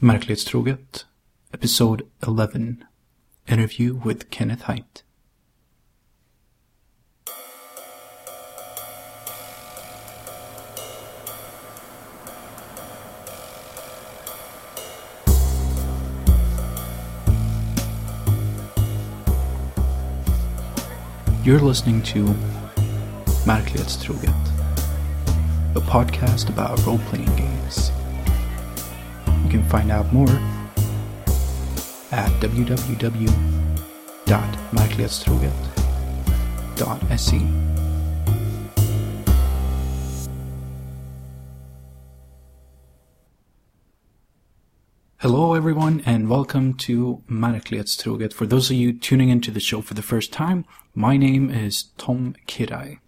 Märklighetstroget, Episode 11 Interview with Kenneth Hite. You're listening to Märklighetstroget, a podcast about role playing games. You can find out more at www.märklighetstroget.se. Hello, everyone, and welcome to Märklighetstroget. For those of you tuning into the show for the first time, my name is Thom Kiraly,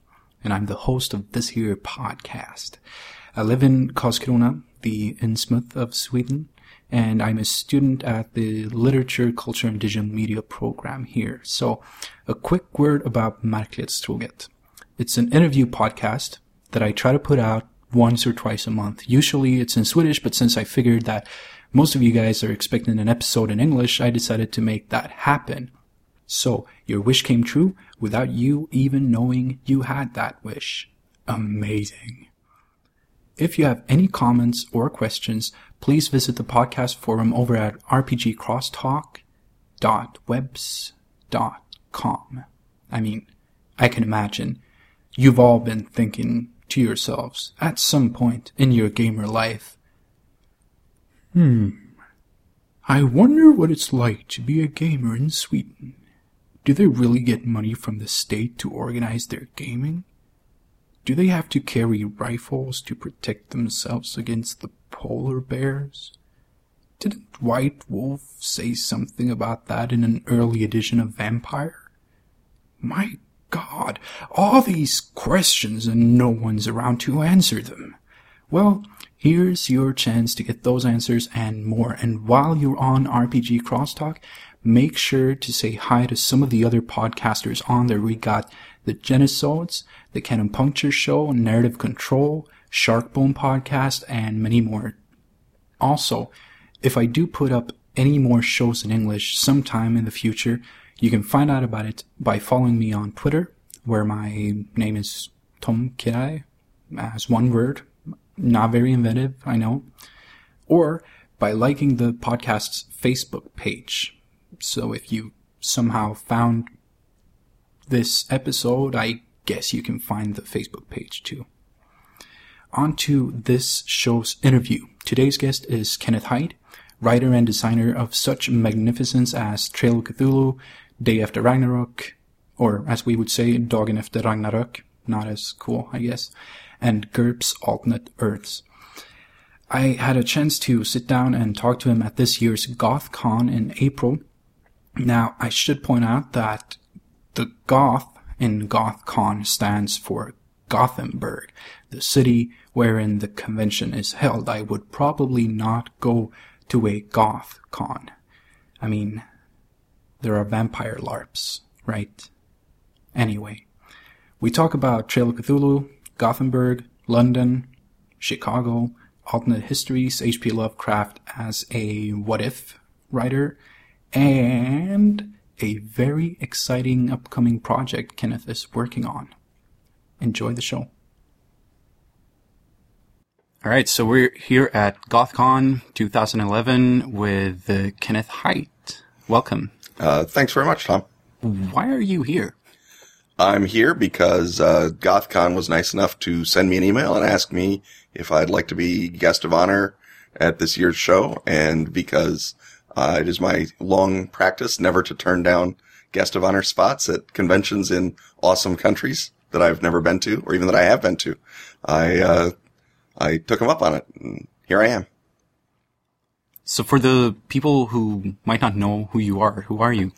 and I'm the host of this here podcast. I live in Karlskrona, the Innsmouth of Sweden, and I'm a student at the Literature, Culture, and Digital Media program here. So, a quick word about Märklighetstroget. It's an interview podcast that I try to put out once or twice a month. Usually it's in Swedish, but since I figured that most of you guys are expecting an episode in English, I decided to make that happen. So, your wish came true without you even knowing you had that wish. Amazing. If you have any comments or questions, please visit the podcast forum over at rpgcrosstalk.webs.com. I mean, I can imagine you've all been thinking to yourselves at some point in your gamer life, Hmm. I wonder what it's like to be a gamer in Sweden. Do they really get money from the state to organize their gaming? Do they have to carry rifles to protect themselves against the polar bears? Didn't White Wolf say something about that in an early edition of Vampire? My God, all these questions and no one's around to answer them. Well, Here's your chance to get those answers and more. And while you're on RPG Crosstalk, make sure to say hi to some of the other podcasters on there. We got the Jennisodes, the Canon Puncture Show, Narrative Control, Sharkbone Podcast, and many more. Also, if I do put up any more shows in English sometime in the future, you can find out about it by following me on Twitter, where my name is Thom Kiraly, as one word, not very inventive, I know. Or by liking the podcast's Facebook page. So if you somehow found this episode, I guess you can find the Facebook page too. On to this show's interview. Today's guest is Kenneth Hite, writer and designer of such magnificence as Trail of Cthulhu, Day After Ragnarok, or as we would say, Dagen Efter Ragnarok. Not as cool, I guess and GURPS Alternate Earths. I had a chance to sit down and talk to him at this year's GothCon in April. Now, I should point out that the Goth in GothCon stands for Gothenburg, the city wherein the convention is held. I would probably not go to a GothCon. I mean, there are vampire LARPs, right? Anyway, we talk about Trail of Cthulhu, Gothenburg, London, Chicago, alternate histories, H.P. Lovecraft as a what if writer, and a very exciting upcoming project Kenneth is working on. Enjoy the show. All right, so we're here at GothCon 2011 with uh, Kenneth Hite. Welcome. Uh, thanks very much, Tom. Why are you here? I'm here because uh, GothCon was nice enough to send me an email and ask me if I'd like to be guest of honor at this year's show, and because uh, it is my long practice never to turn down guest of honor spots at conventions in awesome countries that I've never been to, or even that I have been to. I uh, I took them up on it, and here I am. So, for the people who might not know who you are, who are you?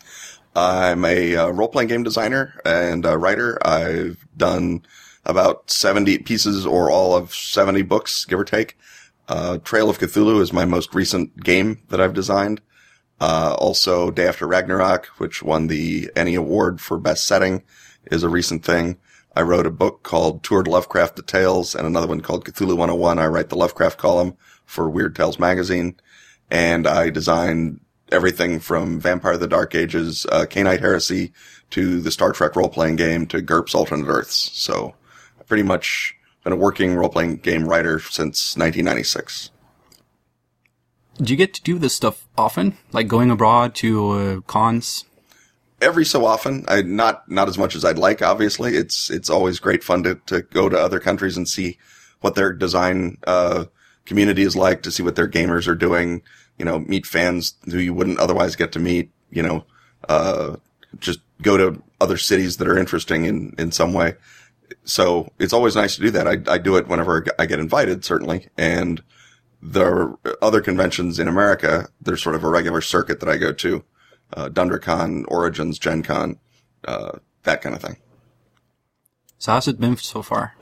I'm a uh, role playing game designer and a writer. I've done about 70 pieces or all of 70 books, give or take. Uh, Trail of Cthulhu is my most recent game that I've designed. Uh, also Day After Ragnarok, which won the ENnie Award for best setting is a recent thing. I wrote a book called Tour de Lovecraft The Tales and another one called Cthulhu 101. I write the Lovecraft column for Weird Tales magazine. and I designed everything from Vampire the Dark Ages, uh, Kainite Heresy, to the Star Trek role-playing game, to GURPS Alternate Earths. So, pretty much been a working role-playing game writer since 1996. Do you get to do this stuff often? Like going abroad to uh, cons? every so often. I not not as much as I'd like. Obviously, it's it's always great fun to to go to other countries and see what their design uh, community is like, to see what their gamers are doing. You know, meet fans who you wouldn't otherwise get to meet. You know, uh, just go to other cities that are interesting in in some way. So it's always nice to do that. I I do it whenever I get invited, certainly, and. The other conventions in America, there's sort of a regular circuit that I go to uh, DunDraCon, Origins, Gen Con, uh, that kind of thing. So how's it been so far?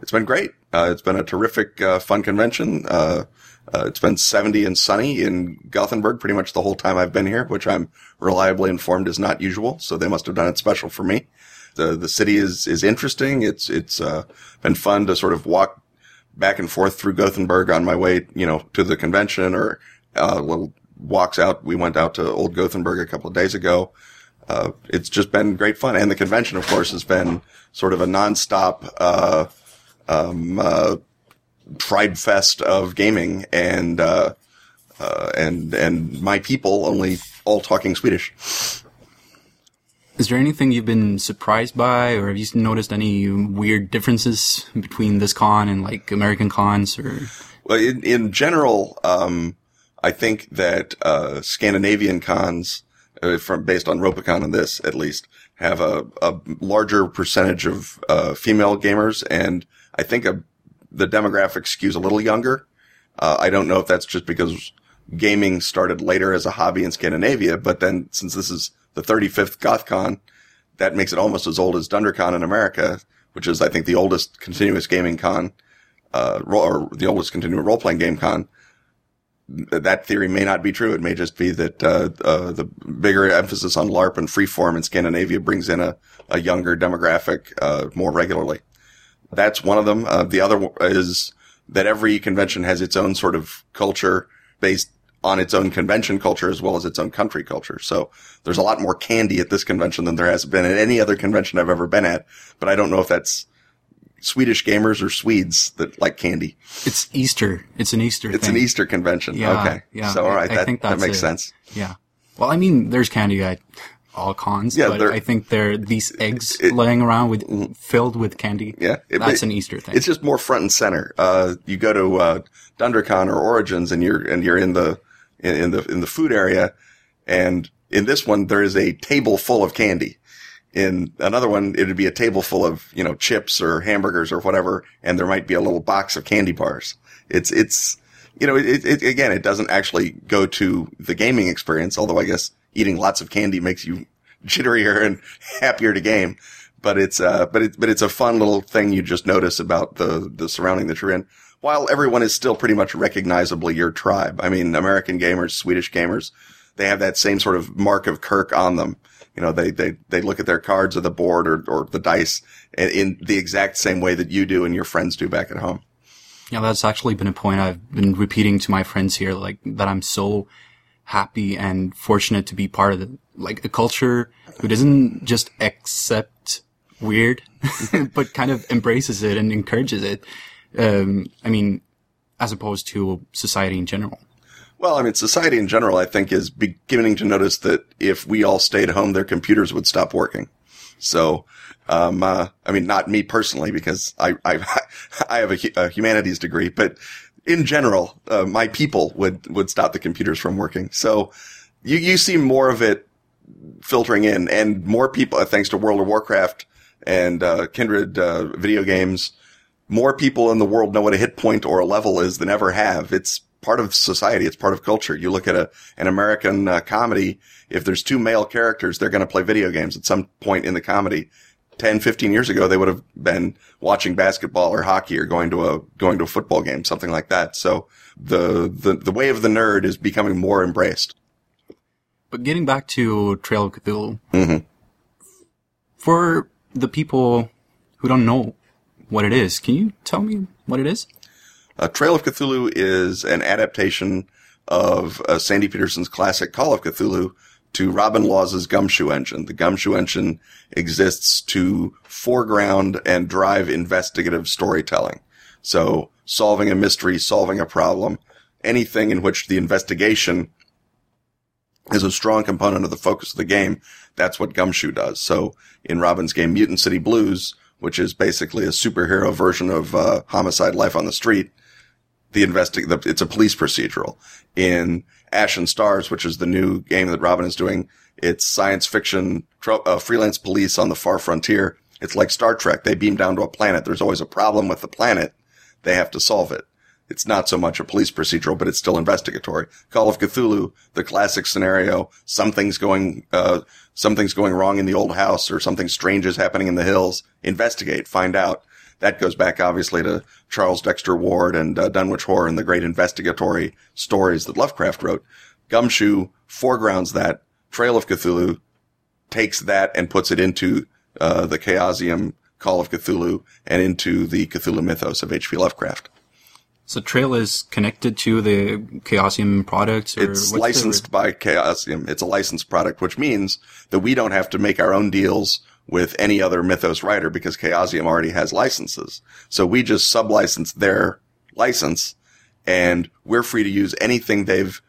It's been great. Uh, it's been a terrific, uh, fun convention. Uh, uh, it's been 70 and sunny in Gothenburg pretty much the whole time I've been here, which I'm reliably informed is not usual. So they must have done it special for me. The, the city is, is interesting. It's, it's, been fun to sort of walk back and forth through Gothenburg on my way, you know, to the convention or, uh, little walks out. We went out to Old Gothenburg a couple of days ago. Uh, it's just been great fun. And the convention, of course, has been sort of a nonstop, uh, um, uh, pride fest of gaming and, uh, uh, and, and my people only all talking Swedish. Is there anything you've been surprised by, or have you noticed any weird differences between this con and like American cons? Or well, in, in general, um, I think that uh, Scandinavian cons, uh, from based on Ropecon and this at least, have a, a larger percentage of uh, female gamers, and I think a, the demographic skews a little younger. Uh, I don't know if that's just because gaming started later as a hobby in Scandinavia, but then since this is the 35th GothCon, that makes it almost as old as DunDraCon in America, which is I think the oldest continuous gaming con, uh, or the oldest continuous role playing game con that theory may not be true. It may just be that uh, uh, the bigger emphasis on LARP and freeform in Scandinavia brings in a, a younger demographic uh, more regularly. That's one of them. Uh, the other is that every convention has its own sort of culture based on its own convention culture as well as its own country culture. So there's a lot more candy at this convention than there has been at any other convention I've ever been at. But I don't know if that's Swedish gamers or Swedes that like candy. It's Easter. It's an Easter. It's thing. an Easter convention. Yeah, okay. yeah. So all right, I that, think that makes it. sense. Yeah. Well, I mean, there's candy at all cons, Yeah, but I think there are these eggs laying around with filled with candy. Yeah, it- that's it- an Easter thing. It's just more front and center. Uh, you go to uh, DunDraCon or Origins, and you're and you're in the in, in the in the food area, and in this one there is a table full of candy. In another one, it'd be a table full of you know chips or hamburgers or whatever, and there might be a little box of candy bars. It's it's you know it, it again it doesn't actually go to the gaming experience, although I guess eating lots of candy makes you jitterier and happier to game. But it's uh but it but it's a fun little thing you just notice about the the surrounding that you're in. While everyone is still pretty much recognizably your tribe. I mean, American gamers, Swedish gamers, they have that same sort of mark of Kirk on them. You know, they, they, they look at their cards or the board or, or the dice in, the exact same way that you do and your friends do back at home. Yeah, that's actually been a point I've been repeating to my friends here, like that I'm so happy and fortunate to be part of the, like a culture who doesn't just accept weird, but kind of embraces it and encourages it. Um, I mean, as opposed to society in general. Well, I mean, society in general, I think, is beginning to notice that if we all stayed home, their computers would stop working. So, um, uh, I mean, not me personally, because I, I, I have a, a humanities degree, but in general, uh, my people would, would stop the computers from working. So you, you see more of it filtering in and more people, uh, thanks to World of Warcraft and, uh, kindred, uh, video games, more people in the world know what a hit point or a level is than ever have. It's part of society. It's part of culture. You look at a, an American uh, comedy. If there's two male characters, they're going to play video games at some point in the comedy. 10, 15 years ago, they would have been watching basketball or hockey or going to a, going to a football game, something like that. So the, the, the way of the nerd is becoming more embraced. But getting back to Trail of Cthulhu, Mhm. for the people who don't know what it is, can you tell me what it is? Uh, Trail of Cthulhu is an adaptation of uh, Sandy Petersen's classic Call of Cthulhu to Robin Laws's Gumshoe engine. The Gumshoe engine exists to foreground and drive investigative storytelling. So solving a mystery, solving a problem, anything in which the investigation is a strong component of the focus of the game. That's what Gumshoe does. So in Robin's game, Mutant City Blues, which is basically a superhero version of uh, Homicide: Life on the Street, the investig the, it's a police procedural. In Ashen Stars, which is the new game that Robin is doing, it's science fiction tro- uh, freelance police on the far frontier. It's like Star Trek. They beam down to a planet. There's always a problem with the planet. They have to solve it. It's not so much a police procedural, but it's still investigatory. Call of Cthulhu, the classic scenario. Something's going, uh, something's going wrong in the old house or something strange is happening in the hills. Investigate, find out. That goes back obviously to Charles Dexter Ward and uh, Dunwich Horror and the great investigatory stories that Lovecraft wrote. Gumshoe foregrounds that. Trail of Cthulhu takes that and puts it into uh, the Chaosium Call of Cthulhu and into the Cthulhu mythos of H.P. Lovecraft. So Trail is connected to the Chaosium products? it's licensed by Chaosium. It's a licensed product, which means that we don't have to make our own deals with any other Mythos writer because Chaosium already has licenses. So we just sublicense their license and we're free to use anything they've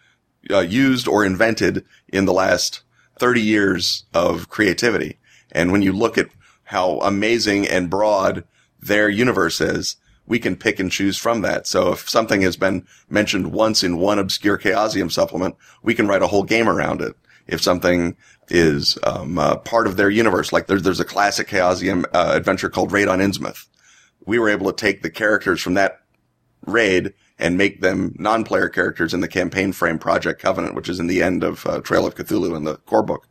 uh, used or invented in the last 30 years of creativity. And when you look at how amazing and broad their universe is, we can pick and choose from that. So if something has been mentioned once in one obscure Chaosium supplement, we can write a whole game around it. If something is um, uh, part of their universe, like there's there's a classic Chaosium uh, adventure called Raid on Innsmouth, we were able to take the characters from that raid and make them non-player characters in the campaign frame Project Covenant, which is in the end of uh, Trail of Cthulhu in the core book.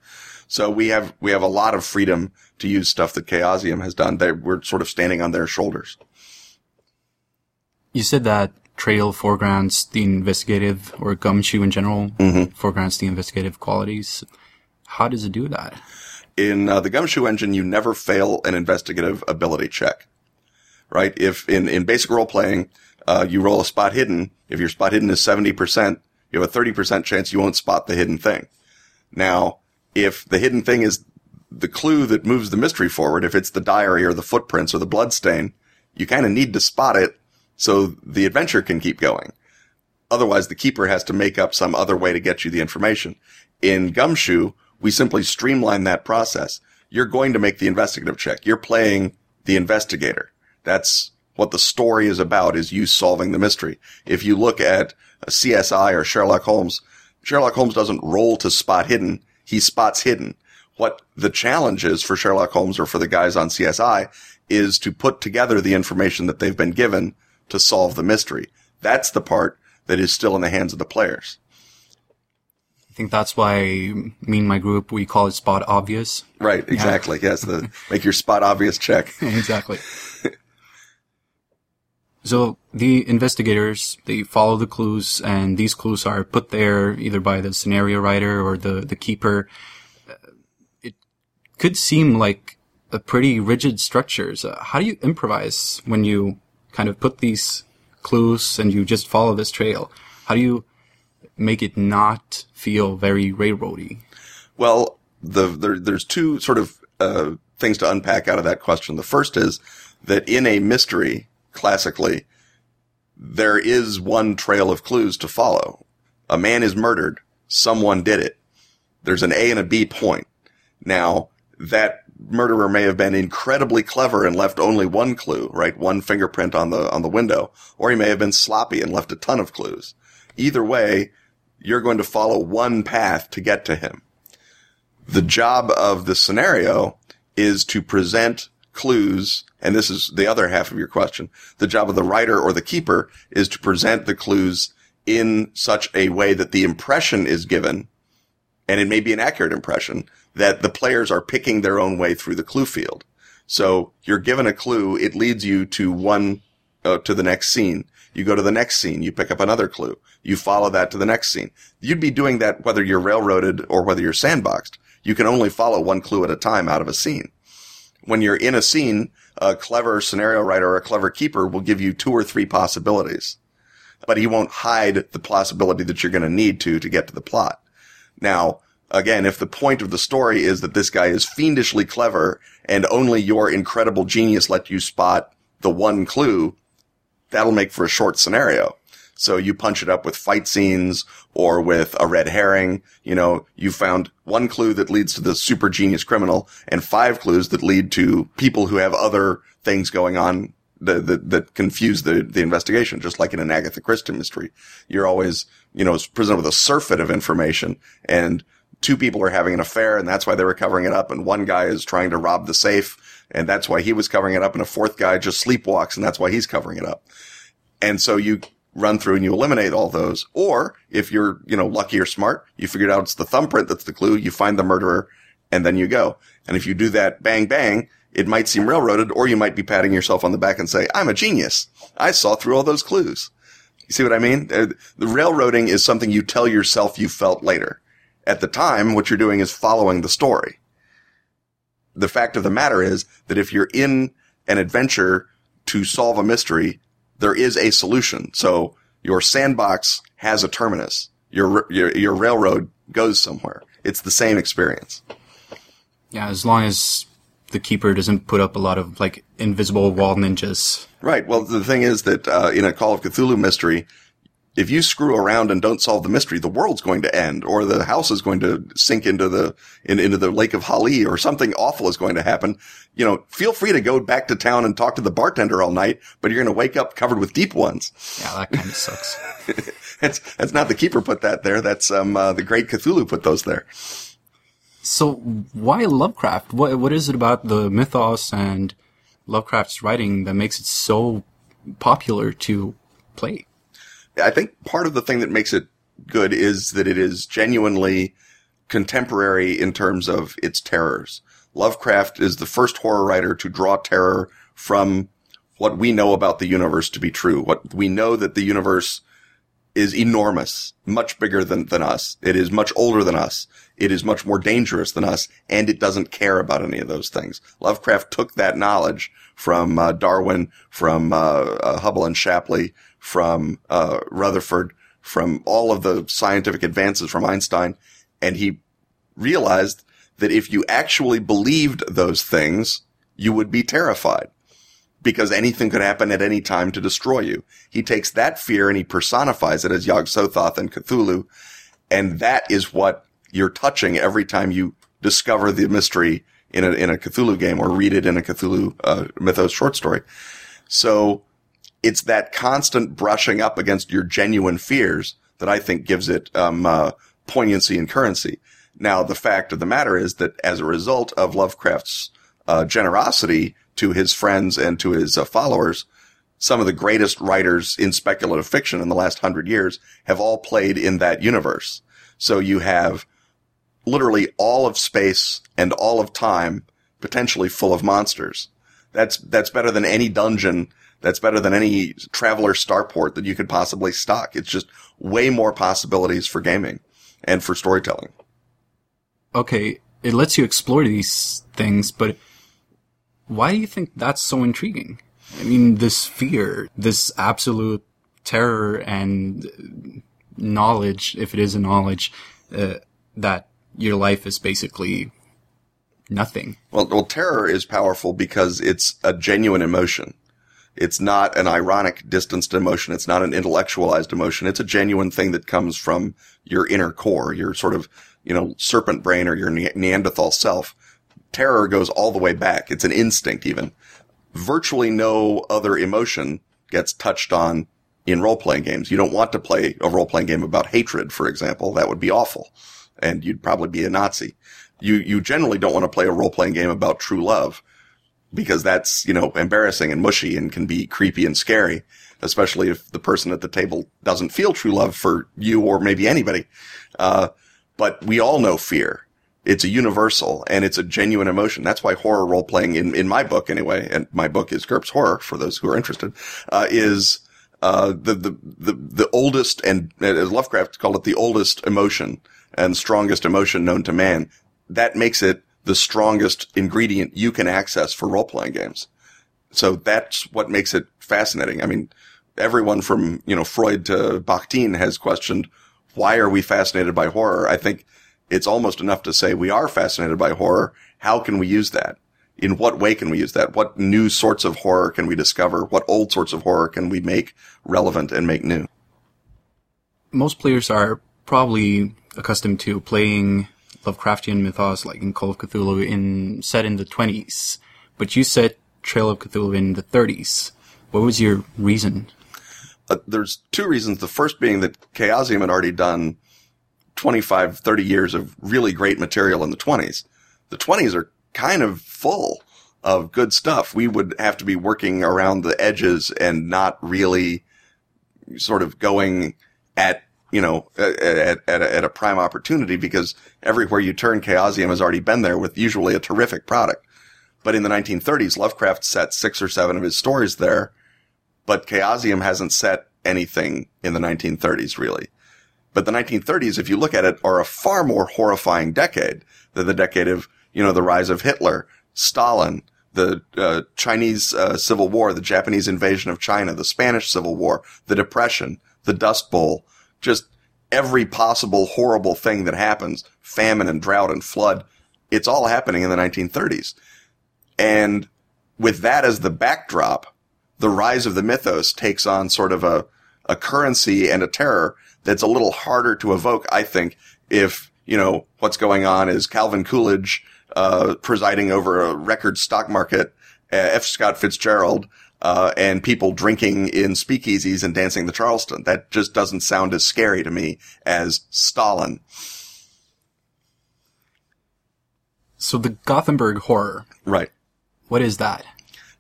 So we have we have a lot of freedom to use stuff that Chaosium has done. They, we're sort of standing on their shoulders. You said that Trail foregrounds the investigative, or Gumshoe in general, mm-hmm. foregrounds the investigative qualities. How does it do that? In uh, the Gumshoe engine, you never fail an investigative ability check. Right? If in, in basic role playing, uh, you roll a spot hidden, if your spot hidden is 70%, you have a 30% chance you won't spot the hidden thing. Now, if the hidden thing is the clue that moves the mystery forward, if it's the diary or the footprints or the blood stain, you kind of need to spot it so the adventure can keep going. Otherwise, the keeper has to make up some other way to get you the information. In Gumshoe, we simply streamline that process. You're going to make the investigative check. You're playing the investigator. That's what the story is about is you solving the mystery. If you look at CSI or Sherlock Holmes, Sherlock Holmes doesn't roll to spot hidden. He spots hidden. What the challenge is for Sherlock Holmes or for the guys on CSI is to put together the information that they've been given to solve the mystery. That's the part that is still in the hands of the players. I think that's why me and my group we call it spot obvious. Right, exactly. Yeah. yes, the make your spot obvious check. exactly. so the investigators they follow the clues, and these clues are put there either by the scenario writer or the the keeper. It could seem like a pretty rigid structures. Uh, how do you improvise when you kind of put these clues and you just follow this trail? How do you make it not feel very railroady? Well, the, there, there's two sort of uh, things to unpack out of that question. The first is that in a mystery, classically, there is one trail of clues to follow. A man is murdered. Someone did it. There's an A and a B point. Now, that murderer may have been incredibly clever and left only one clue, right? One fingerprint on the, on the window. Or he may have been sloppy and left a ton of clues. Either way, you're going to follow one path to get to him. The job of the scenario is to present clues, and this is the other half of your question. The job of the writer or the keeper is to present the clues in such a way that the impression is given, and it may be an accurate impression, that the players are picking their own way through the clue field. So you're given a clue, it leads you to one, uh, to the next scene. You go to the next scene, you pick up another clue. You follow that to the next scene. You'd be doing that whether you're railroaded or whether you're sandboxed. You can only follow one clue at a time out of a scene. When you're in a scene, a clever scenario writer or a clever keeper will give you two or three possibilities. but he won't hide the possibility that you're going to need to to get to the plot. Now, again, if the point of the story is that this guy is fiendishly clever and only your incredible genius let you spot the one clue, that'll make for a short scenario. So you punch it up with fight scenes or with a red herring. You know, you found one clue that leads to the super genius criminal and five clues that lead to people who have other things going on that, that, that confuse the, the investigation, just like in an Agatha Christie mystery. You're always, you know, presented with a surfeit of information and two people are having an affair and that's why they were covering it up. And one guy is trying to rob the safe and that's why he was covering it up. And a fourth guy just sleepwalks and that's why he's covering it up. And so you run through and you eliminate all those. Or if you're, you know, lucky or smart, you figured out it's the thumbprint that's the clue. You find the murderer and then you go. And if you do that bang, bang, it might seem railroaded or you might be patting yourself on the back and say, I'm a genius. I saw through all those clues. You see what I mean? Uh, the railroading is something you tell yourself you felt later. At the time, what you're doing is following the story. The fact of the matter is that if you're in an adventure to solve a mystery, there is a solution. So your sandbox has a terminus. Your, your, your railroad goes somewhere. It's the same experience. Yeah, as long as the keeper doesn't put up a lot of like invisible wall ninjas. Right. Well, the thing is that uh, in a Call of Cthulhu mystery, if you screw around and don't solve the mystery, the world's going to end, or the house is going to sink into the in, into the lake of Hali, or something awful is going to happen. You know, feel free to go back to town and talk to the bartender all night, but you're going to wake up covered with deep ones. Yeah, that kind of sucks. that's that's not the keeper put that there. That's um uh, the great Cthulhu put those there. So why Lovecraft? What what is it about the mythos and Lovecraft's writing that makes it so popular to play? I think part of the thing that makes it good is that it is genuinely contemporary in terms of its terrors. Lovecraft is the first horror writer to draw terror from what we know about the universe to be true. What we know that the universe is enormous, much bigger than, than us. It is much older than us. It is much more dangerous than us, and it doesn't care about any of those things. Lovecraft took that knowledge from uh, Darwin, from uh, uh, Hubble and Shapley, from uh, Rutherford, from all of the scientific advances from Einstein, and he realized that if you actually believed those things, you would be terrified because anything could happen at any time to destroy you. He takes that fear and he personifies it as Yog Sothoth and Cthulhu, and that is what you're touching every time you discover the mystery in a in a Cthulhu game or read it in a Cthulhu uh, mythos short story. So it's that constant brushing up against your genuine fears that I think gives it um, uh, poignancy and currency. Now, the fact of the matter is that as a result of Lovecraft's uh, generosity to his friends and to his uh, followers, some of the greatest writers in speculative fiction in the last hundred years have all played in that universe. So you have literally all of space and all of time potentially full of monsters. That's, that's better than any dungeon that's better than any Traveller starport that you could possibly stock. It's just way more possibilities for gaming and for storytelling. Okay, it lets you explore these things, but why do you think that's so intriguing? I mean, this fear, this absolute terror and knowledge, if it is a knowledge, uh, that your life is basically nothing. Well, well, terror is powerful because it's a genuine emotion. It's not an ironic, distanced emotion. It's not an intellectualized emotion. It's a genuine thing that comes from your inner core, your sort of, you know, serpent brain or your Neanderthal self. Terror goes all the way back. It's an instinct even. Virtually no other emotion gets touched on in role-playing games. You don't want to play a role-playing game about hatred, for example. That would be awful. And you'd probably be a Nazi. You, you generally don't want to play a role-playing game about true love because that's, you know, embarrassing and mushy and can be creepy and scary, especially if the person at the table doesn't feel true love for you or maybe anybody. Uh, but we all know fear. It's a universal and it's a genuine emotion. That's why horror role playing in, in my book anyway, and my book is GURPS Horror for those who are interested, uh, is, uh, the, the, the, the oldest and as Lovecraft called it, the oldest emotion and strongest emotion known to man. That makes it the strongest ingredient you can access for role playing games. So that's what makes it fascinating. I mean, everyone from, you know, Freud to Bakhtin has questioned, why are we fascinated by horror? I think it's almost enough to say we are fascinated by horror. How can we use that? In what way can we use that? What new sorts of horror can we discover? What old sorts of horror can we make relevant and make new? Most players are probably accustomed to playing Lovecraftian mythos like in Call of Cthulhu in set in the 20s, but you set Trail of Cthulhu in the 30s. What was your reason? Uh, there's two reasons. The first being that Chaosium had already done 25, 30 years of really great material in the 20s. The 20s are kind of full of good stuff. We would have to be working around the edges and not really sort of going at, you know, at, at, a, at a prime opportunity because everywhere you turn, Chaosium has already been there with usually a terrific product. But in the 1930s, Lovecraft set six or seven of his stories there, but Chaosium hasn't set anything in the 1930s really. But the 1930s, if you look at it, are a far more horrifying decade than the decade of, you know, the rise of Hitler, Stalin, the uh, Chinese uh, Civil War, the Japanese invasion of China, the Spanish Civil War, the Depression, the Dust Bowl, just every possible horrible thing that happens, famine and drought and flood, it's all happening in the 1930s. And with that as the backdrop, the rise of the mythos takes on sort of a, a currency and a terror that's a little harder to evoke, I think, if, you know, what's going on is Calvin Coolidge, uh, presiding over a record stock market, uh, F. Scott Fitzgerald, uh, and people drinking in speakeasies and dancing the Charleston. That just doesn't sound as scary to me as Stalin. So the Gothenburg horror. Right. What is that?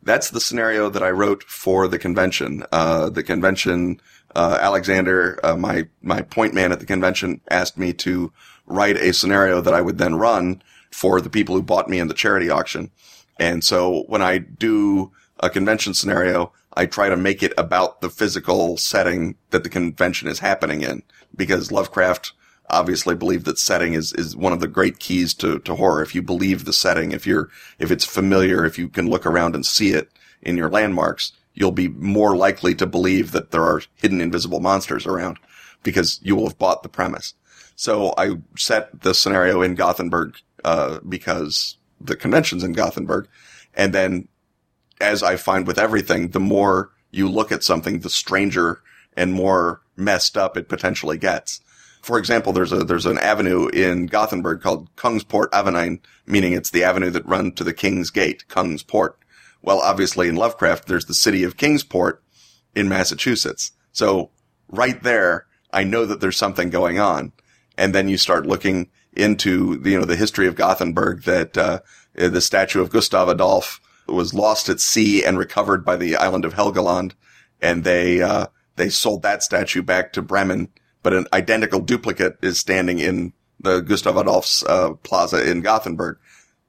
That's the scenario that I wrote for the convention. Uh, the convention uh, Alexander, uh, my my point man at the convention, asked me to write a scenario that I would then run for the people who bought me in the charity auction. And so when I do a convention scenario, I try to make it about the physical setting that the convention is happening in, because Lovecraft obviously believed that setting is, is one of the great keys to, to horror. If you believe the setting, if you're, if it's familiar, if you can look around and see it in your landmarks, you'll be more likely to believe that there are hidden invisible monsters around because you will have bought the premise. So I set the scenario in Gothenburg, uh, because the convention's in Gothenburg. And then as I find with everything, the more you look at something, the stranger and more messed up it potentially gets. For example, there's a, there's an avenue in Gothenburg called Kungsport Avenue, meaning it's the avenue that runs to the King's Gate, Kungsport. Well, obviously in Lovecraft, there's the city of Kingsport in Massachusetts. So right there, I know that there's something going on. And then you start looking into, the, you know, the history of Gothenburg that, uh, the statue of Gustav Adolf was lost at sea and recovered by the island of Helgoland. And they, uh, they sold that statue back to Bremen, but an identical duplicate is standing in the Gustav Adolf's, uh, plaza in Gothenburg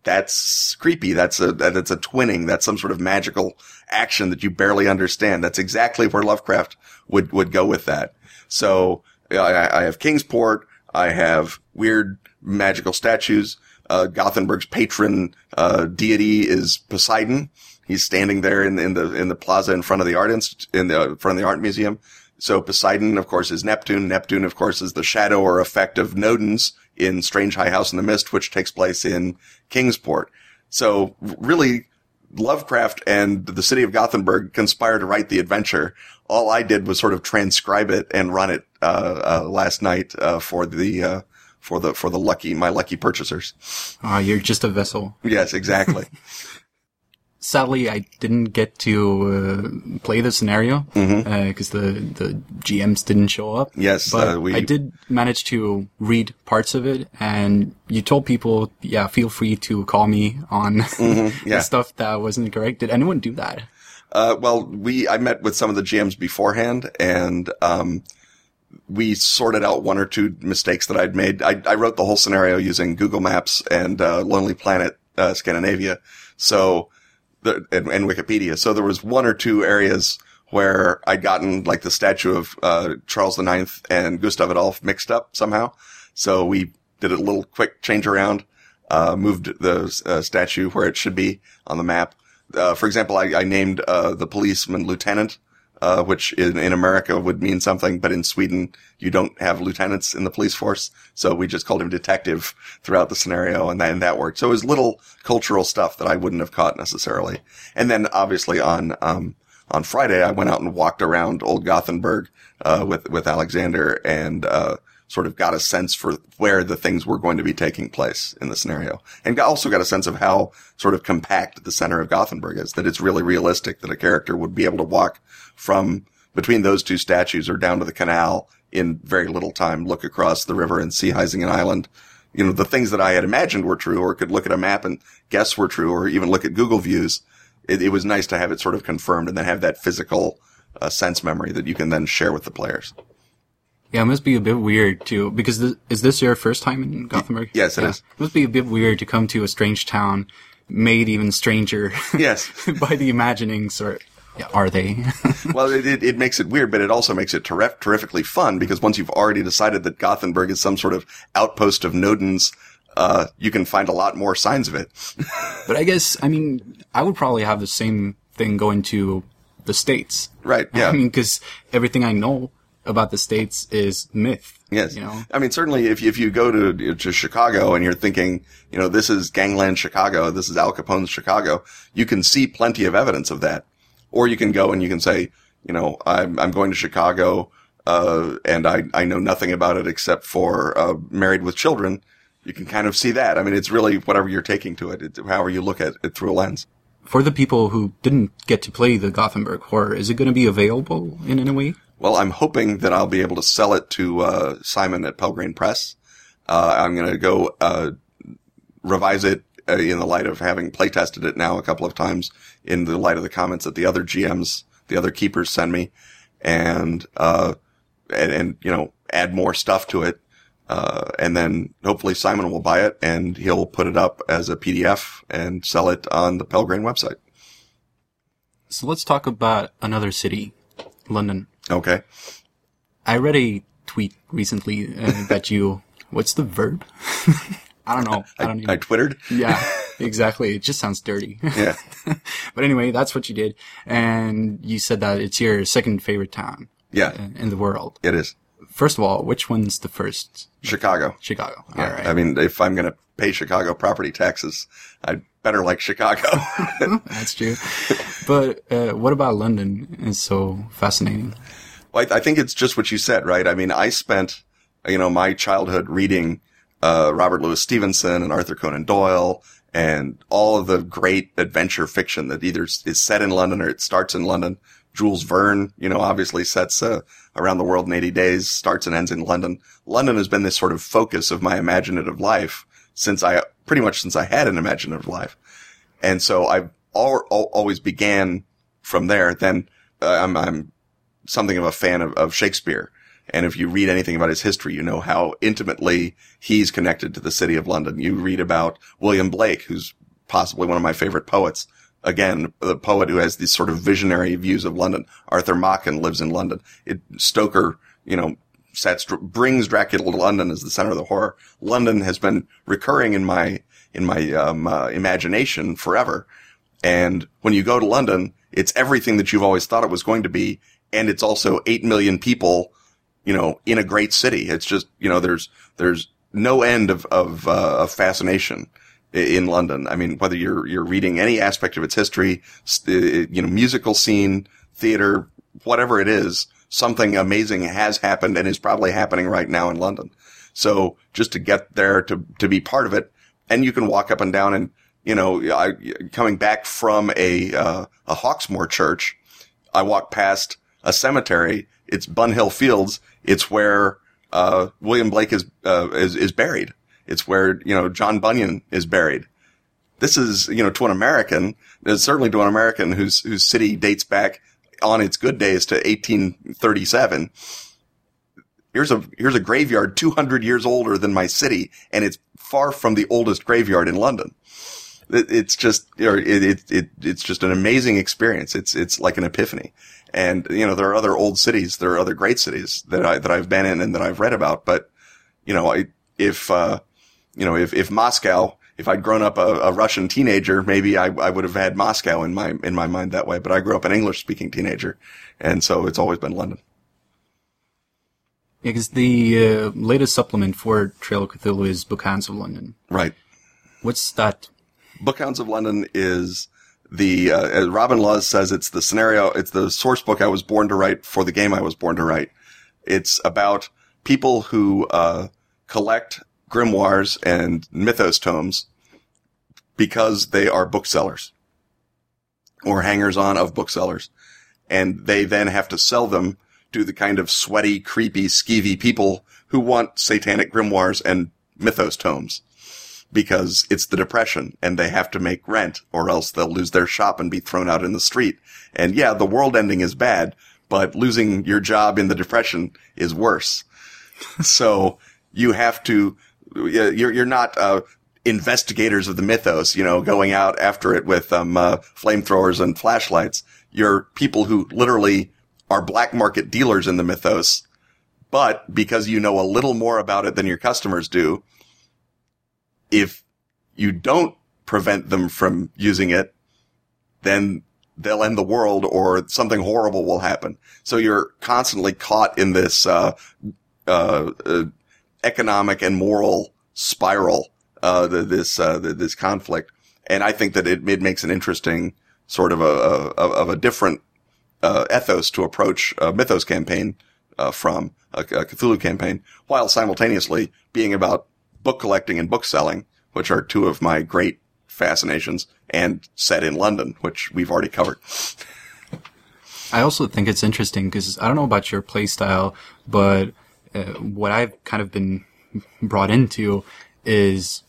that's creepy. That's a, that's a twinning. That's some sort of magical action that you barely understand. That's exactly where Lovecraft would, would go with that. So I, I have Kingsport. I have weird magical statues. Uh, Gothenburg's patron, uh, deity is Poseidon. He's standing there in, in the, in the plaza in front of the art inst- in the front of the art museum. So Poseidon, of course, is Neptune. Neptune, of course, is the shadow or effect of Nodens in Strange High House in the Mist, which takes place in Kingsport. So really, Lovecraft and the city of Gothenburg conspire to write the adventure. All I did was sort of transcribe it and run it uh, uh, last night uh, for the uh, for the for the lucky my lucky purchasers. Ah, you're just a vessel. Yes, exactly. sadly, I didn't get to uh, play the scenario because mm-hmm. uh, the the GMs didn't show up. Yes, but uh, we... I did manage to read parts of it, and you told people, yeah, feel free to call me on mm-hmm. yeah. the stuff that wasn't correct. Did anyone do that? Uh, well, we I met with some of the GMs beforehand, and um, we sorted out one or two mistakes that I'd made. I, I wrote the whole scenario using Google Maps and uh, Lonely Planet uh, Scandinavia, so the, and, and, Wikipedia. So there was one or two areas where I'd gotten like the statue of uh, Charles IX and Gustav Adolf mixed up somehow. So we did a little quick change around, uh, moved the uh, statue where it should be on the map. Uh, for example, I, I named the policeman lieutenant uh, which in, in America would mean something, but in Sweden, you don't have lieutenants in the police force. So we just called him detective throughout the scenario and that, that worked. So it was little cultural stuff that I wouldn't have caught necessarily. And then obviously on, um, on Friday, I went out and walked around Old Gothenburg, uh, with, with Alexander and, uh, sort of got a sense for where the things were going to be taking place in the scenario. And also got a sense of how sort of compact the center of Gothenburg is, that it's really realistic that a character would be able to walk from between those two statues or down to the canal in very little time, look across the river and see Hisingen Island. You know, the things that I had imagined were true or could look at a map and guess were true or even look at Google views. It, it was nice to have it sort of confirmed and then have that physical uh, sense memory that you can then share with the players. Yeah, it must be a bit weird too, because this, is this your first time in Gothenburg? Yes, it yeah. is. It must be a bit weird to come to a strange town, made even stranger. Yes. by the imaginings, or yeah, are they? well, it, it, it, makes it weird, but it also makes it terri- terrifically fun because once you've already decided that Gothenburg is some sort of outpost of Nodens, uh, you can find a lot more signs of it. but I guess, I mean, I would probably have the same thing going to the States. Right, yeah. I mean, because everything I know about the states is myth. Yes. You know? I mean, certainly if, if you go to, to Chicago and you're thinking, you know, this is gangland Chicago, this is Al Capone's Chicago, you can see plenty of evidence of that. Or you can go and you can say, you know, I'm, I'm going to Chicago, uh, and I, I know nothing about it except for, uh, married with children. You can kind of see that. I mean, it's really whatever you're taking to it, it however you look at it through a lens. For the people who didn't get to play the Gothenburg horror, is it going to be available in any way? Well, I'm hoping that I'll be able to sell it to uh, Simon at Pelgrane Press. Uh, I'm going to go uh, revise it uh, in the light of having playtested it now a couple of times, in the light of the comments that the other GMs, the other keepers send me, and uh, and, and, you know add more stuff to it. Uh, and then hopefully Simon will buy it and he'll put it up as a PDF and sell it on the Pelgrane website. So let's talk about another city, London. Okay. I read a tweet recently uh, that you, what's the verb? I don't know. I don't even. I twittered. Yeah, exactly. It just sounds dirty. Yeah. but anyway, that's what you did. And you said that it's your second favorite town. Yeah. In the world. It is. First of all, which one's the first? Chicago. Chicago. Yeah. All right. I mean, if I'm going to pay Chicago property taxes, I'd better like Chicago. That's true. But uh, what about London is so fascinating? Well, I, I, think it's just what you said, right? I mean, I spent, you know, my childhood reading uh, Robert Louis Stevenson and Arthur Conan Doyle and all of the great adventure fiction that either is set in London or it starts in London. Jules Verne, you know, obviously sets uh, around the world in 80 days, starts and ends in London. London has been this sort of focus of my imaginative life since I, pretty much since I had an imaginative life. And so al- always began from there. Then uh, I'm, I'm something of a fan of, of Shakespeare. And if you read anything about his history, you know how intimately he's connected to the city of London. You read about William Blake, who's possibly one of my favorite poets again, the poet who has these sort of visionary views of London. Arthur Machen lives in London. It, Stoker, you know, sets, brings Dracula to London as the center of the horror. London has been recurring in my, in my, um, uh, imagination forever. And when you go to London, it's everything that you've always thought it was going to be. And it's also 8 million people, you know, in a great city. It's just, you know, there's, there's no end of, of, uh, of fascination in London. I mean, whether you're you're reading any aspect of its history, you know, musical scene, theater, whatever it is, something amazing has happened and is probably happening right now in London. So just to get there to to be part of it, and you can walk up and down and you know, I, coming back from a uh, a Hawksmoor church, I walked past a cemetery. It's Bunhill Fields. It's where uh, William Blake is, uh, is is buried. It's where, you know, John Bunyan is buried. This is, you know, to an American, certainly to an American whose, whose city dates back on its good days to 1837. Here's a, here's a graveyard 200 years older than my city, and it's far from the oldest graveyard in London. It, it's just, it, it, it, it's just an amazing experience. It's, it's like an epiphany. And, you know, there are other old cities, there are other great cities that I, that I've been in and that I've read about, but, you know, I, if, uh, you know, if, if Moscow if I'd grown up a, a Russian teenager, maybe I, I would have had Moscow in my in my mind that way. But I grew up an English speaking teenager, and so it's always been London. Yeah, because the uh, latest supplement for Trail of Cthulhu is Bookhounds of London. Right. What's that? Bookhounds of London is the uh, as Robin Laws says it's the scenario. It's the source book I was born to write for the game I was born to write. It's about people who uh, collect grimoires and mythos tomes because they are booksellers or hangers on of booksellers. And they then have to sell them to the kind of sweaty, creepy, skeevy people who want satanic grimoires and mythos tomes because it's the depression and they have to make rent or else they'll lose their shop and be thrown out in the street. And yeah, the world ending is bad, but losing your job in the depression is worse. so you have to, you're, you're not, uh, investigators of the mythos, you know, going out after it with, um, uh, flamethrowers and flashlights. You're people who literally are black market dealers in the mythos. But because you know a little more about it than your customers do, if you don't prevent them from using it, then they'll end the world or something horrible will happen. So you're constantly caught in this, uh, uh, uh economic and moral spiral, uh, this, uh, this conflict. And I think that it, it makes an interesting sort of a, a of a different, uh, ethos to approach a mythos campaign, from a, a Cthulhu campaign while simultaneously being about book collecting and book selling, which are two of my great fascinations, and set in London, which we've already covered. I also think it's interesting because I don't know about your play style, but uh, what I've kind of been brought into is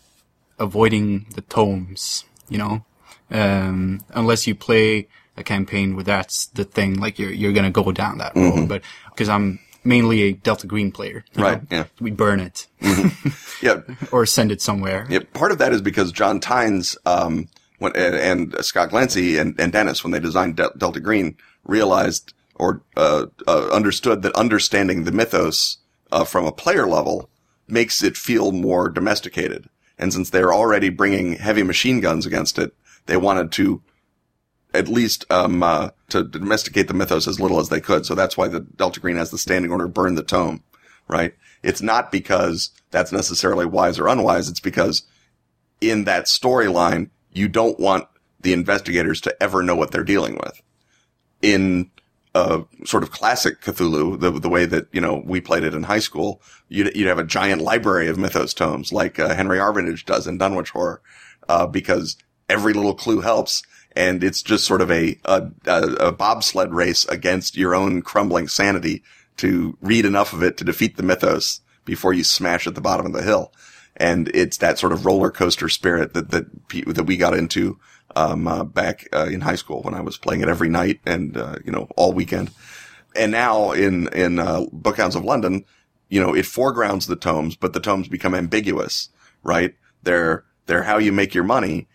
avoiding the tomes, you know, um, unless you play a campaign where that's the thing, like you're, you're going to go down that road. Mm-hmm. But because I'm mainly a Delta Green player. Right. Know? Yeah. We burn it. Mm-hmm. Yeah. or send it somewhere. Yeah. Part of that is because John Tynes, um, when, and, and, Scott Glancy and, and Dennis, when they designed De- Delta Green, realized or uh, uh, understood that understanding the mythos uh, from a player level makes it feel more domesticated. And since they're already bringing heavy machine guns against it, they wanted to at least um, uh, to domesticate the mythos as little as they could. So that's why the Delta Green has the standing order burn the tome, right? It's not because that's necessarily wise or unwise. It's because in that storyline, you don't want the investigators to ever know what they're dealing with. In a sort of classic Cthulhu, the the way that you know we played it in high school, you'd, you'd have a giant library of mythos tomes like uh, Henry Armitage does in Dunwich Horror, uh, because every little clue helps and it's just sort of a, a, a bobsled race against your own crumbling sanity to read enough of it to defeat the mythos before you smash at the bottom of the hill. And it's that sort of roller coaster spirit that, that, that we got into, um, uh, back, uh, in high school when I was playing it every night and, uh, you know, all weekend. And now in, in, uh, Bookhounds of London, you know, it foregrounds the tomes, but the tomes become ambiguous, right? They're, they're how you make your money,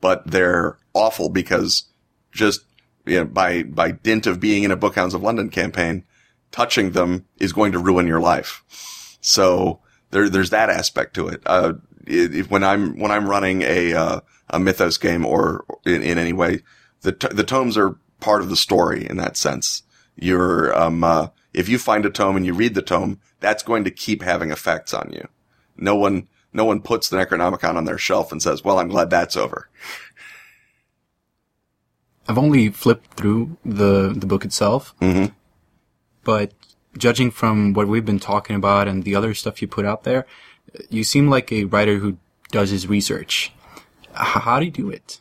but they're awful because just you know, by by dint of being in a Bookhounds of London campaign, touching them is going to ruin your life. So there there's that aspect to it. Uh, it, when I'm when I'm running a uh, a mythos game or in, in any way, the t- the tomes are part of the story in that sense. You're um uh, if you find a tome and you read the tome, that's going to keep having effects on you. No one no one puts the Necronomicon on their shelf and says, "Well, I'm glad that's over." I've only flipped through the the book itself, mm-hmm. but judging from what we've been talking about and the other stuff you put out there, you seem like a writer who does his research. How do you do it?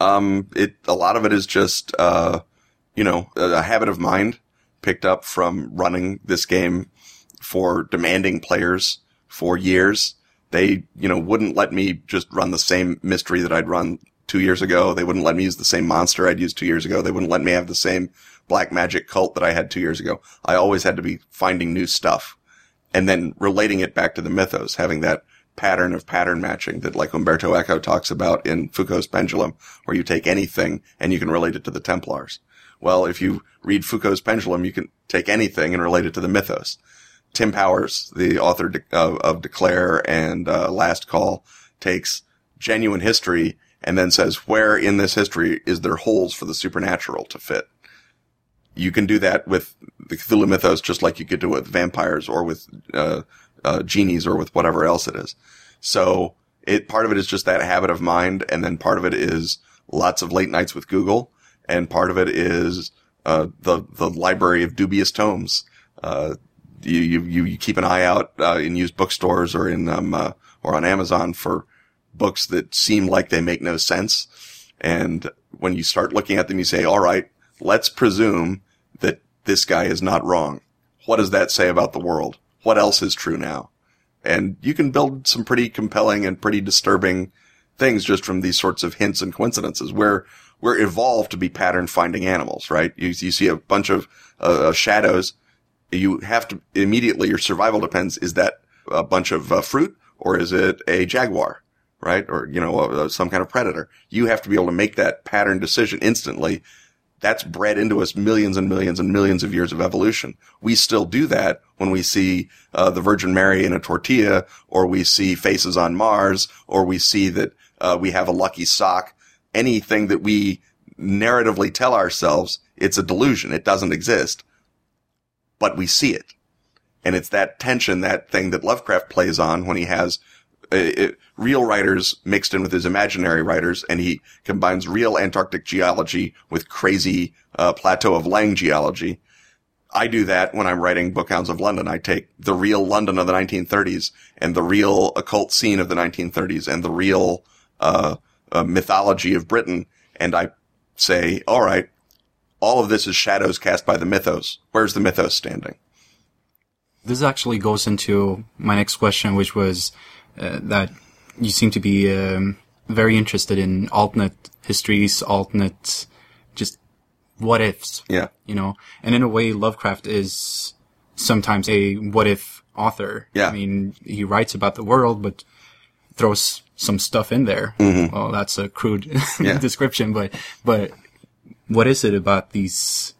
Um, it a lot of it is just uh, you know, a habit of mind picked up from running this game for demanding players for years. They, you know, wouldn't let me just run the same mystery that I'd run two years ago. They wouldn't let me use the same monster I'd used two years ago. They wouldn't let me have the same black magic cult that I had two years ago. I always had to be finding new stuff and then relating it back to the mythos, having that pattern of pattern matching that like Umberto Eco talks about in Foucault's Pendulum, where you take anything and you can relate it to the Templars. Well, if you read Foucault's Pendulum, you can take anything and relate it to the mythos. Tim Powers, the author of, of Declare and uh, Last Call, takes genuine history and then says, where in this history is there holes for the supernatural to fit? You can do that with the Cthulhu mythos just like you could do with vampires or with, uh, uh, genies or with whatever else it is. So it, part of it is just that habit of mind. And then part of it is lots of late nights with Google. And part of it is, uh, the, the library of dubious tomes. Uh, you, you, you keep an eye out, uh, in used bookstores or in, um, uh, or on Amazon for books that seem like they make no sense. And when you start looking at them, you say, all right, let's presume that this guy is not wrong. What does that say about the world? What else is true now? And you can build some pretty compelling and pretty disturbing things just from these sorts of hints and coincidences where we're evolved to be pattern finding animals, right? You, you see a bunch of uh, shadows. You have to immediately, your survival depends. Is that a bunch of uh, fruit or is it a jaguar? Right? Or, you know, uh, some kind of predator. You have to be able to make that pattern decision instantly. That's bred into us millions and millions and millions of years of evolution. We still do that when we see uh, the Virgin Mary in a tortilla, or we see faces on Mars, or we see that uh, we have a lucky sock. Anything that we narratively tell ourselves, it's a delusion. It doesn't exist, but we see it. And it's that tension, that thing that Lovecraft plays on when he has uh, it, real writers mixed in with his imaginary writers, and he combines real Antarctic geology with crazy uh, Plateau of Leng geology. I do that when I'm writing Bookhounds of London. I take the real London of the 1930s and the real occult scene of the 1930s and the real uh, uh, mythology of Britain, and I say, all right, all of this is shadows cast by the mythos. Where's the mythos standing? This actually goes into my next question, which was uh, that you seem to be um, very interested in alternate histories, alternate just what ifs. Yeah. You know, and in a way, Lovecraft is sometimes a what if author. Yeah. I mean, he writes about the world, but throws some stuff in there. Mm-hmm. Well, that's a crude Yeah. description, but, but what is it about these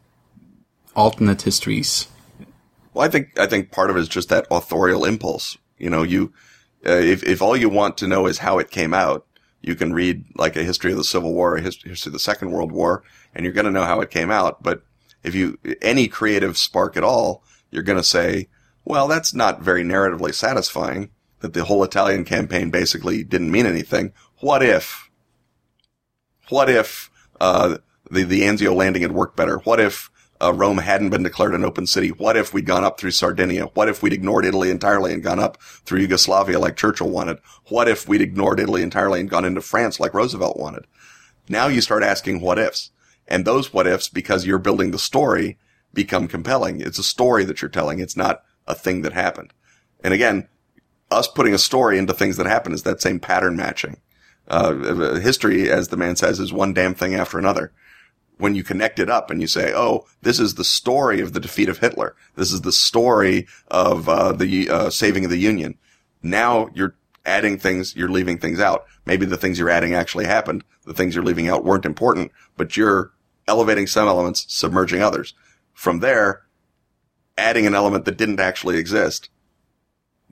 alternate histories? Well, I think I think part of it is just that authorial impulse. You know, you uh, if if all you want to know is how it came out, you can read like a history of the Civil War, a history of the Second World War, and you're going to know how it came out. But if you any creative spark at all, you're going to say, well, that's not very narratively satisfying. That the whole Italian campaign basically didn't mean anything. What if? What if uh, the the Anzio landing had worked better? What if uh, Rome hadn't been declared an open city? What if we'd gone up through Sardinia? What if we'd ignored Italy entirely and gone up through Yugoslavia like Churchill wanted? What if we'd ignored Italy entirely and gone into France like Roosevelt wanted? Now you start asking what ifs. And those what ifs, because you're building the story, become compelling. It's a story that you're telling. It's not a thing that happened. And again, us putting a story into things that happen is that same pattern matching. Uh, history, as the man says, is one damn thing after another. When you connect it up and you say, "Oh, this is the story of the defeat of Hitler. This is the story of uh, the uh, saving of the Union," now you're adding things, you're leaving things out. Maybe the things you're adding actually happened. The things you're leaving out weren't important, but you're elevating some elements, submerging others. From there, adding an element that didn't actually exist.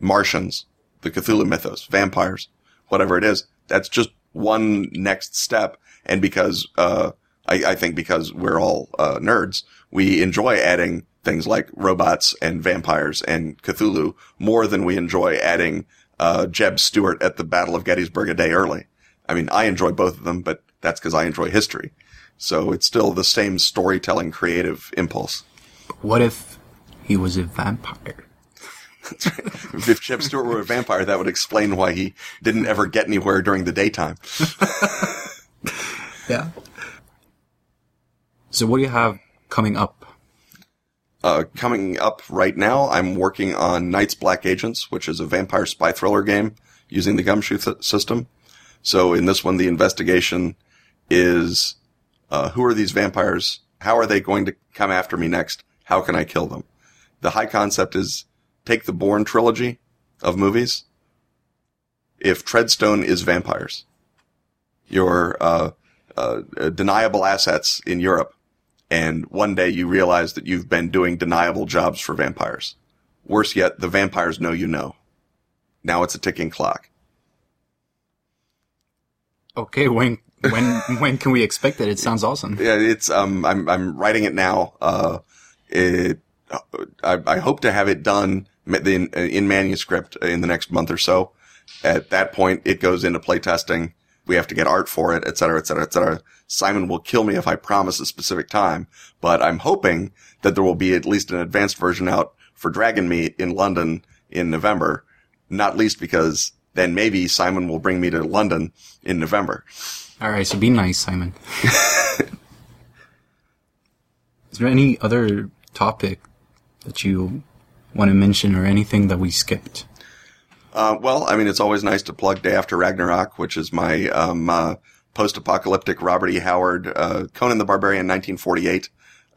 Martians, the Cthulhu mythos, vampires, whatever it is. That's just one next step. And because, uh, I, I think because we're all, uh, nerds, we enjoy adding things like robots and vampires and Cthulhu more than we enjoy adding, uh, Jeb Stuart at the Battle of Gettysburg a day early. I mean, I enjoy both of them, but that's because I enjoy history. So it's still the same storytelling creative impulse. What if he was a vampire? If Jeb Stuart were a vampire, that would explain why he didn't ever get anywhere during the daytime. Yeah. So what do you have coming up? Uh, coming up right now, I'm working on Night's Black Agents, which is a vampire spy thriller game using the Gumshoe th- system. So in this one, the investigation is, uh, who are these vampires? How are they going to come after me next? How can I kill them? The high concept is take the Bourne trilogy of movies. If Treadstone is vampires, your, uh, uh, deniable assets in Europe and one day you realize that you've been doing deniable jobs for vampires. Worse yet, the vampires know you know. Now it's a ticking clock. Okay, when when when can we expect it? It sounds awesome. Yeah, it's um, I'm I'm writing it now. Uh, it I, I hope to have it done in, in manuscript in the next month or so. At that point, it goes into playtesting. We have to get art for it, et cetera, et cetera, et cetera. Simon will kill me if I promise a specific time, but I'm hoping that there will be at least an advanced version out for Dragonmeet in London in November, not least because then maybe Simon will bring me to London in November. All right, so be nice, Simon. Is there any other topic that you want to mention or anything that we skipped? Uh, well, I mean, it's always nice to plug Day After Ragnarok, which is my um, uh, post-apocalyptic Robert E. Howard uh, Conan the Barbarian 1948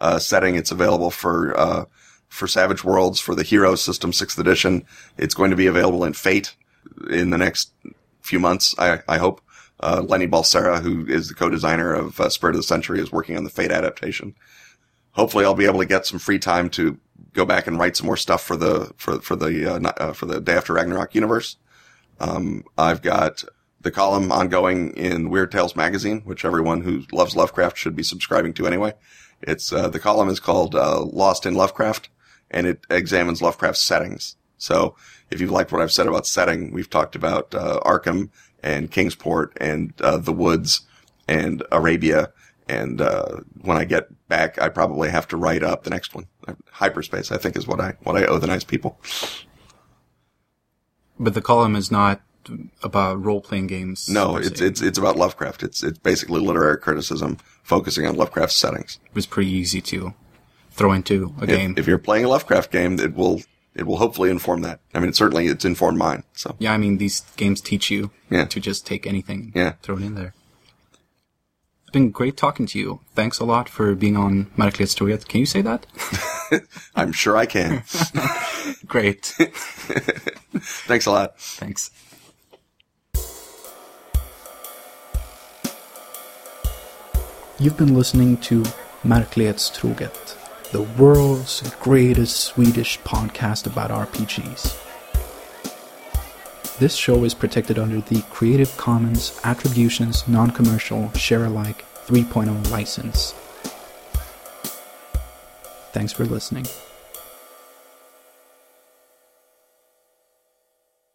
uh, setting. It's available for uh, for Savage Worlds for the Hero System Sixth Edition. It's going to be available in Fate in the next few months. I, I hope. Uh, Lenny Balsera, who is the co-designer of Spirit of the Century, is working on the Fate adaptation. Hopefully, I'll be able to get some free time to go back and write some more stuff for the for for the uh, uh, for the Day After Ragnarok universe. Um, I've got the column ongoing in Weird Tales magazine, which everyone who loves Lovecraft should be subscribing to anyway. It's uh, the column is called uh, Lost in Lovecraft, and it examines Lovecraft's settings. So if you've liked what I've said about setting, we've talked about uh, Arkham and Kingsport and uh, the Woods and Arabia and uh, when I get back, I probably have to write up the next one. Hyperspace, I think, is what I what I owe the nice people. But the column is not about role playing games. No, it's it's it's about Lovecraft. It's it's basically literary criticism focusing on Lovecraft's settings. It was pretty easy to throw into a if, game. If you're playing a Lovecraft game, it will it will hopefully inform that. I mean, it certainly it's informed mine. So yeah, I mean these games teach you yeah. to just take anything, yeah, throw it in there It's been great talking to you. Thanks a lot for being on Märklighetstroget. Can you say that? I'm sure I can. great. Thanks a lot. Thanks. You've been listening to Märklighetstroget, the world's greatest Swedish podcast about RPGs. This show is protected under the Creative Commons Attributions Non-Commercial Share-alike 3.0 license. Thanks for listening.